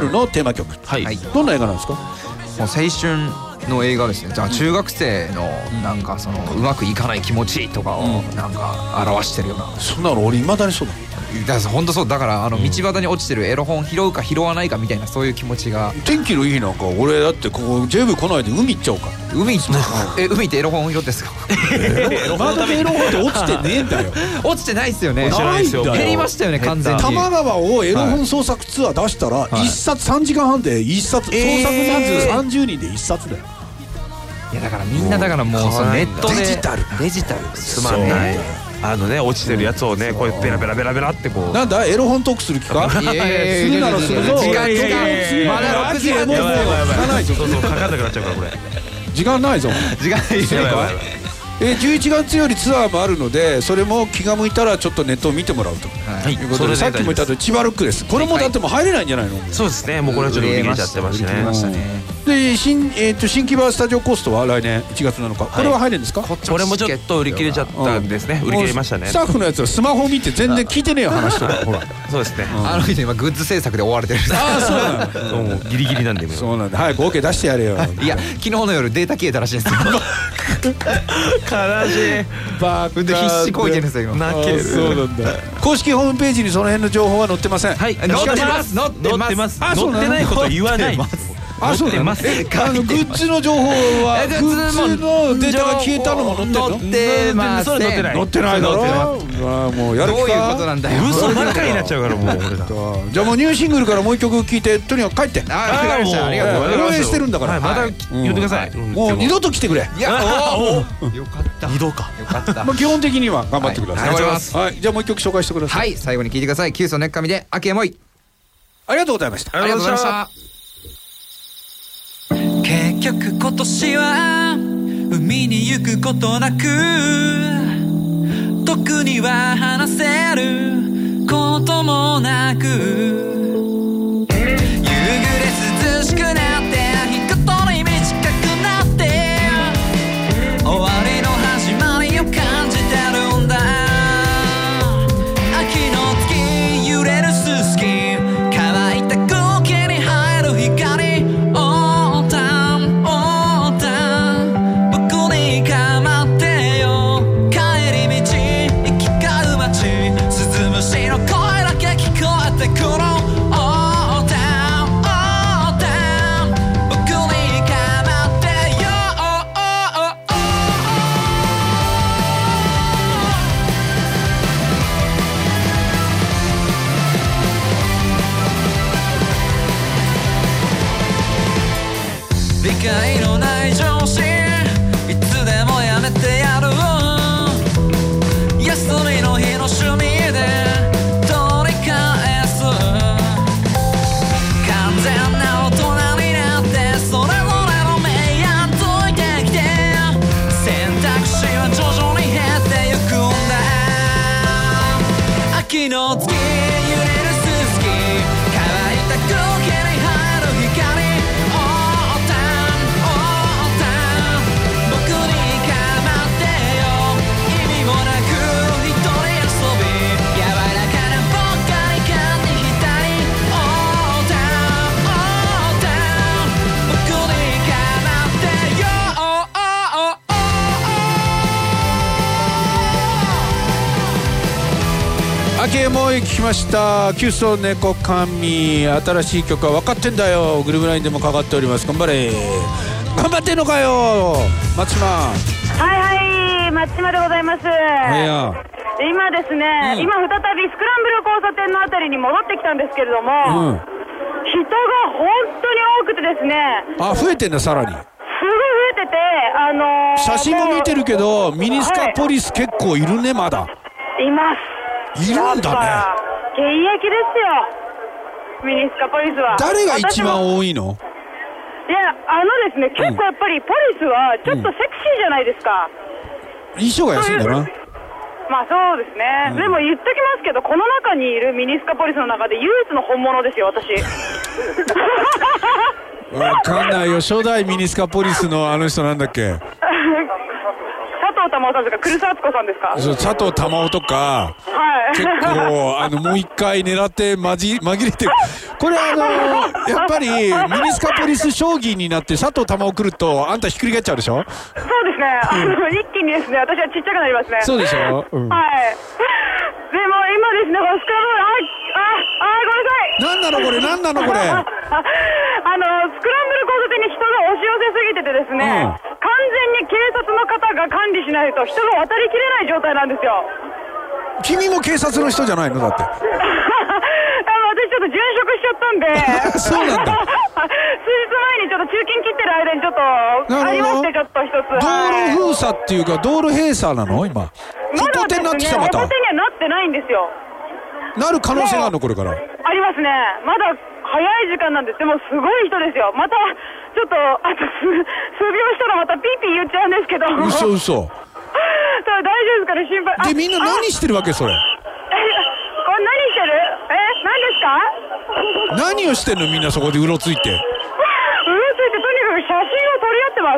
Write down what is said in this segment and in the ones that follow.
夜のテーマ曲。はい。どんな映画なんですか？もう青春の映画ですね。じゃあ中学生のなんかそのうまくいかない気持ちとかをなんか表してるような。そんなの俺いまだにそうだだから本当そうだからあの道端に落ちてるエロ本拾うか拾わないかみたいなそういう気持ちが。天気のいい日なんか俺だってここ JV 来ないで海行っちゃおうか。海え海ってエロ本拾ですか？まだエロ本って落ちてねえんだよ。落ちてないっすよね。知らないですよ。減りましたよね完全に。多摩川をエロ本創作ツアー出したらい。一冊3時間半で一冊創えー。作人数30人で一冊だよ。いやだからみんなだからもうネットでデジタル。デジタルつまんないあのね落ちてるやつをねこうやってベラベラベラベラってこう。なんだエロ本トークする気か？するならするぞ時間まだ6時もうもうかないぞそうそうかかんなくなっちゃうからこれ時間ないぞ時間やばいやばいやばいえー11月よりツアーもあるのでそれも気が向いたらちょっとネットを見てもらうとはいいうことででさっきも言ったと千葉ロックですこれもだってもう入れないんじゃないのそうですねもうこれはちょっと売り切れちゃってましたねで新,、えー、と新木場スタジオコーストは来年1月7日。これは入るんですか、これもちょっと売り切れちゃったんですね売り切れましたね。スタッフのやつはスマホ見て全然聞いてねえよ話とか ほら。そうですね。あの人今グッズ制作で追われてる。ああそうなの。もうギリギリなんで今そうなんだ。早く OK 出してやれよ。いや昨日の夜データ消えたらしいんですよ。悲しい。バほんで必死こいてるんですよ今。泣ける。そうなんだ。公式ホームページにその辺の情報は載ってません。はい載ってます。載ってます。載ってます。あそうないことは言わないあそうなの？ます。えあのグッズの情報はえグッズのデータが消えたのも載ってるの？載ってません載ってない。載ってないだろ？載ってうわもうやる気どういうかことなんだよ？嘘ばっかりになっちゃうからもう俺ら。じゃあもうニューシングルからもう一曲聴いてとにかく帰って。あわかりました。ありがとうございます。応援してるんだから。はいまた言ってください。もう二度と来てくれ。いやよかった。二度か。よかった。まあ基本的には頑張ってください。はい頑張ります。はい。じゃあもう一曲紹介してください。はい最後に聞いてください。キュウソネッカミで秋エモいありがとうございました。ありがとうございました。結局今年は海に行くことなく特には話せることもなく秋エモい聞きました。キュソネコカミ新しい曲は分かってんだよ。グルーブラインでもかかっております。頑張れ。頑張ってんのかよ。松島。はいはい、松島でございます。今ですね、今再びスクランブル交差点のあたりに戻ってきたんですけれども、うん。人が本当に多くてですね、あ増えてんださらに。すごい増えてて、あのー写真も見てるけどミニスカポリス結構いるねまだ。います。いるんだね。現役ですよ。ミニスカポリスは。誰が一番多いの？いや、あのですね、結構やっぱりポリスはちょっとセクシーじゃないですか。衣装が安いんだな。まあそうですね、でも言っときますけど、この中にいるミニスカポリスの中で唯一の本物ですよ、私。わかんないよ。初代ミニスカポリスのあの人なんだっけ？佐藤珠緒さんですか？クルス敦子さんですかそう佐藤珠緒とかはい。結構あのもう一回狙ってまじ紛れてるこれあのやっぱりミニスカポリス将棋になって佐藤珠緒来るとあんたひっくり返っちゃうでしょ？そうですね。一気にですね、私はちっちゃくなりますね。そうでしょ、うん、はい。でも今ですね、スクランブル、あ、あ、あ、ごめんなさい。なんなのこれ？なんなのこれ？あの、スクランブル交差点に人が押し寄せすぎててですね、うん完全に警察の方が管理しないと人が渡りきれない状態なんですよ。君も警察の人じゃないの？だって。私ちょっと殉職しちゃったんで。そうなんだ。数日前にちょっと中金切ってる間にちょっとありましてちょっと一つ。道はい。路封鎖っていうか道路閉鎖なの？今。まだ歩行点になってきたまた。ですね歩行点にはなってないんですよ。なる可能性があるの？これから。ありますね。まだ早い時間なんです。でもすごい人ですよ。またちょっとあと数数秒したらまたピーピー言っちゃうんですけど。嘘嘘。それ大丈夫ですかね心配。あでみんなあ何してるわけそれ？え これ何してる？え何ですか？何をしてんの？みんなそこでうろついて。うるついてとにかく写真を撮り合ってま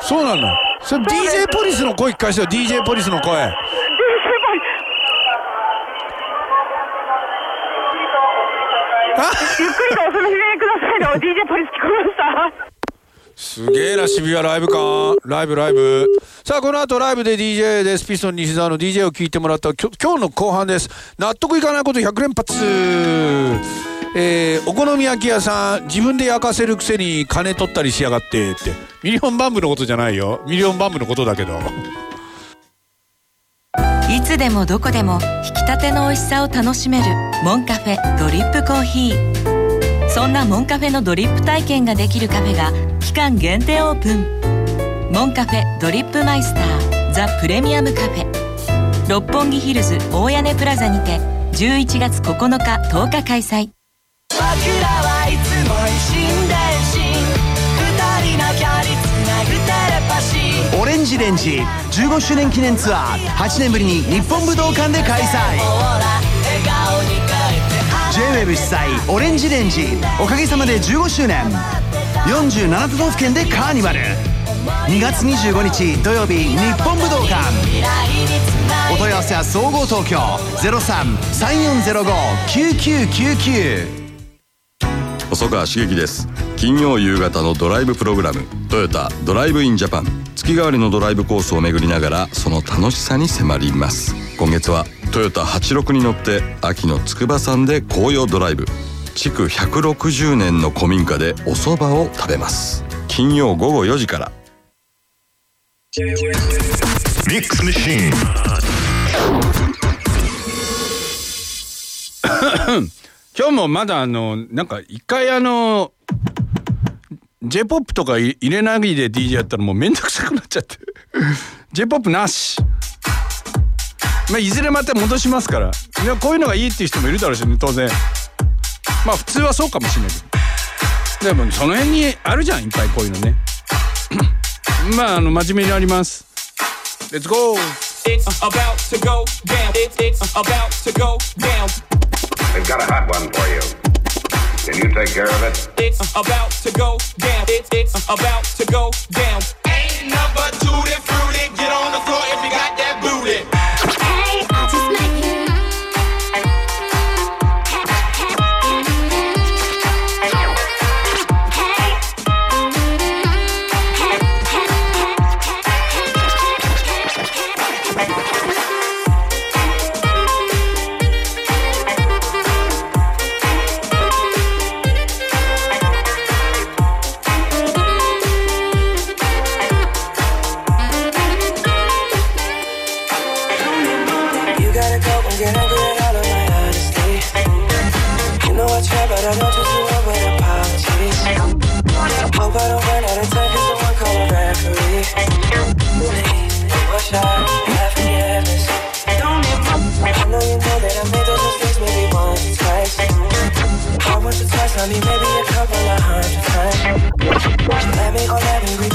す。そうなの。それ DJ ポリスの声聞かせてよ。DJ ポリスの声ゆっくりとお進みくださいの DJ ポリス聞こえましたすげえな渋谷ライブかライブライブ。さあこの後ライブで DJ です。ピストン西澤の DJ を聞いてもらった。きょ今日の後半です。納得いかないこと100連発。えー、お好み焼き屋さん自分で焼かせるくせに金取ったりしやがってって。ミリオンバンブのことじゃないよ。ミリオンバンブのことだけど。いつでもどこでも挽きたての美味しさを楽しめるモンカフェドリップコーヒーそんなモンカフェのドリップ体験ができるカフェが期間限定オープンモンカフェドリップマイスターザ・プレミアムカフェ六本木ヒルズ大屋根プラザにて11月9日10日開催ンジレンジ15周年記念ツアー8年ぶりに日本武道館で開催。ほら笑顔に変えて JWEB 主催オレンジレンジおかげさまで15周年。47都道府県でカーニバル。2月25日土曜日日本武道館。お問い合わせは総合東京0334059999細川茂樹です。金曜夕方のドライブプログラム「トヨタドライブインジャパン」月替わりのドライブコースを巡りながらその楽しさに迫ります。今月はトヨタ86に乗って秋の筑波山で紅葉ドライブ。築160年の古民家でお蕎麦を食べます。金曜午後4時から。ミックスマシーン今日もまだあのなんか一回あの j p o p とか入れないで DJ やったらもうめんどくさくなっちゃって。J p o p なし。まあいずれまた戻しますから。いやこういうのがいいっていう人もいるだろうしね当然。まあ普通はそうかもしれないけど。でもその辺にあるじゃんいっぱいこういうのね。まああの真面目にやります。レッツゴー It's about to go down. It's, it's about to go down. We've got a hot one for you. Can you take care of it? It's about to go down. It's, it's about to go down. Ain't number two than Let me, go, let me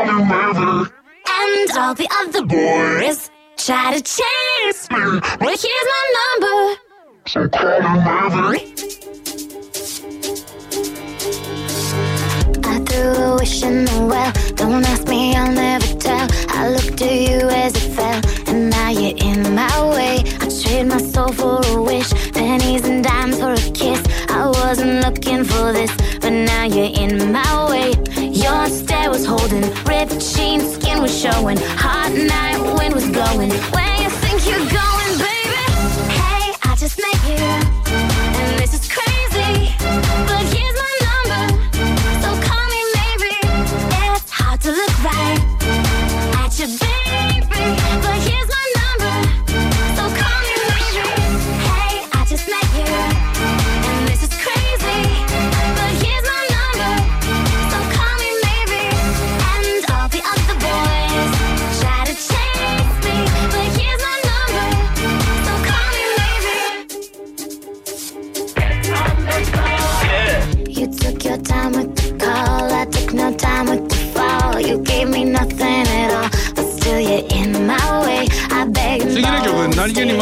river. And all the other boys try to chase me. but here's my number. So call me river. I threw a wish in the well. Don't ask me, I'll never tell. I looked to you as it fell, and now you're in my way. I trade my soul for a wish, pennies and dimes for a kiss. I wasn't looking for this, but now you're in my way. Monster was holding, ripped jeans, skin was showing, hot night wind was blowing. Where you think you're going?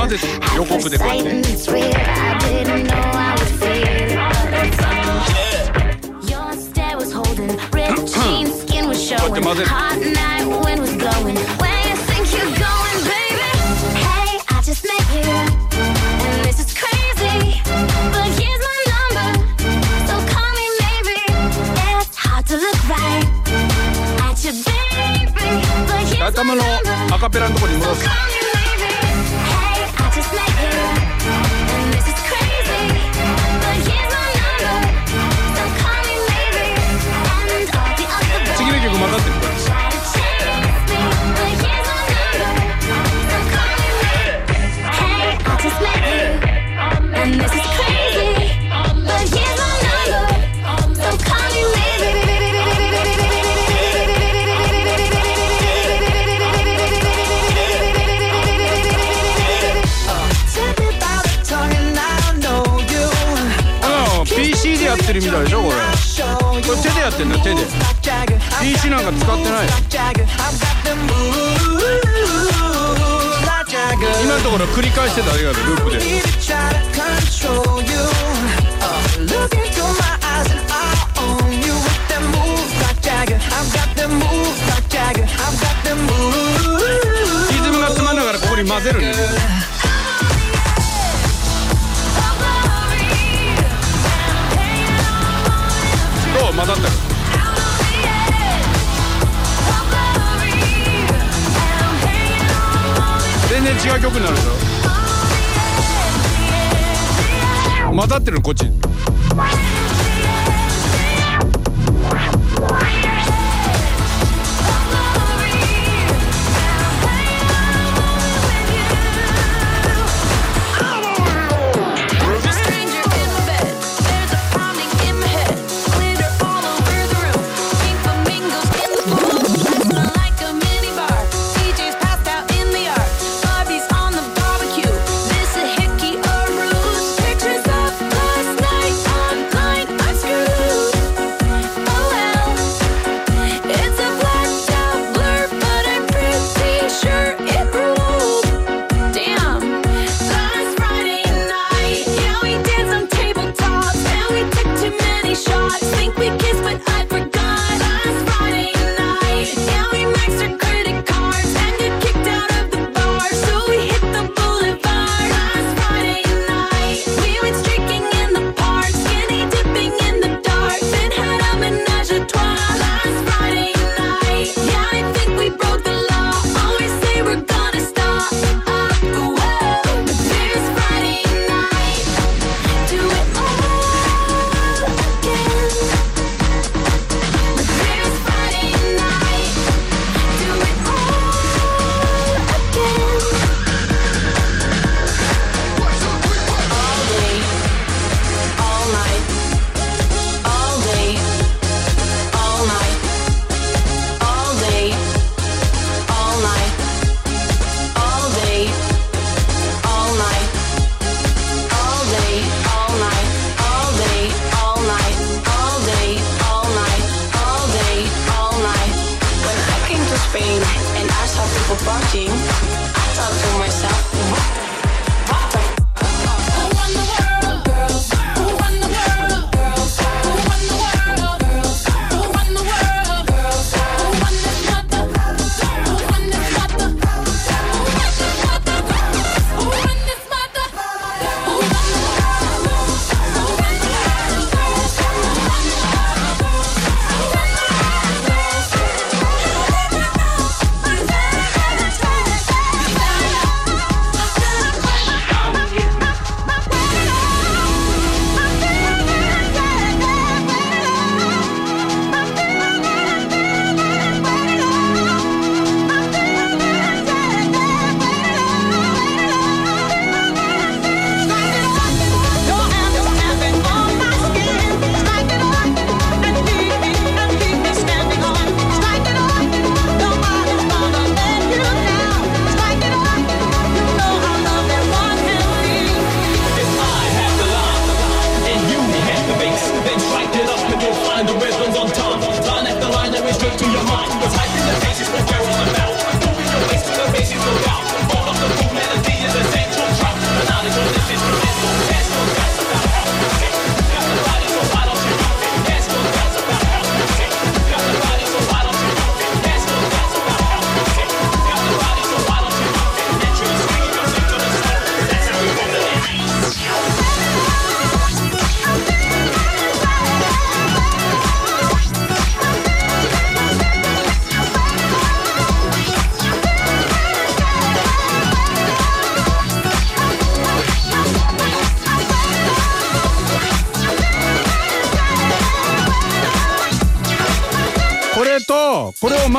まぜて予告でこうやって。こうやって混ぜる。頭のアカペラのとこに戻す。混ざったり。全然違う曲になるでしょ混ざってるこっち。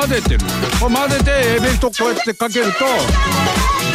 混ぜてる。これ混ぜてエビとトこうやってかけると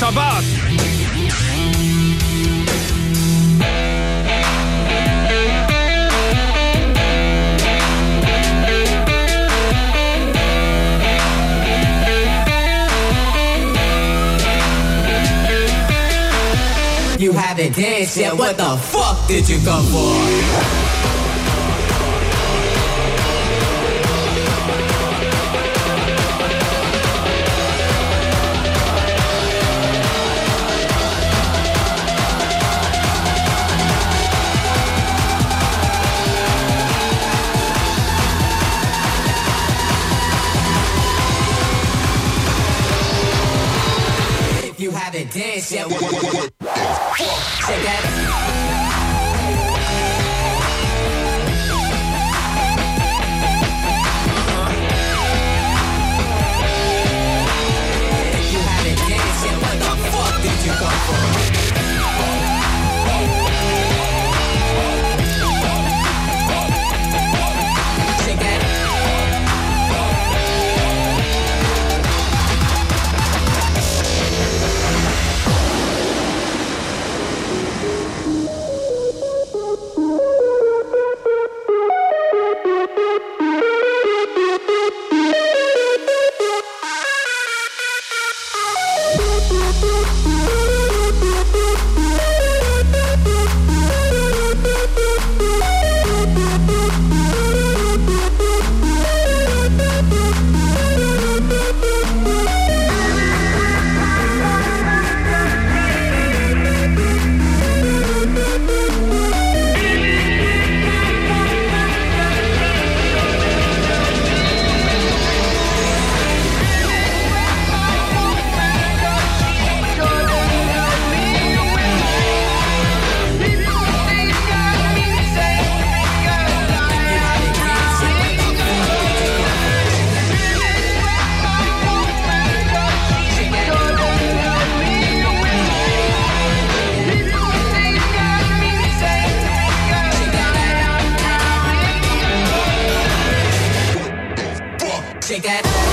Shabbat. You haven't danced yet, what the fuck did you come for? Yeah.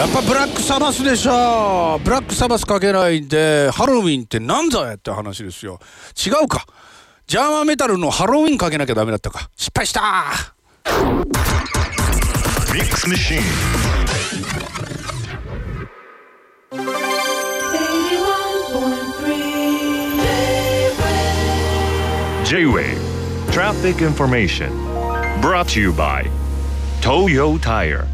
やっぱブラックサバスでしょ。ブラックサバスかけないでハロウィンってなんぞやって話ですよ。違うか。ジャーマンメタルのハロウィンかけなきゃダメだったか。失敗した。ミックスマシーン J-Way. Traffic Information. Brought to you by Toyo Tire.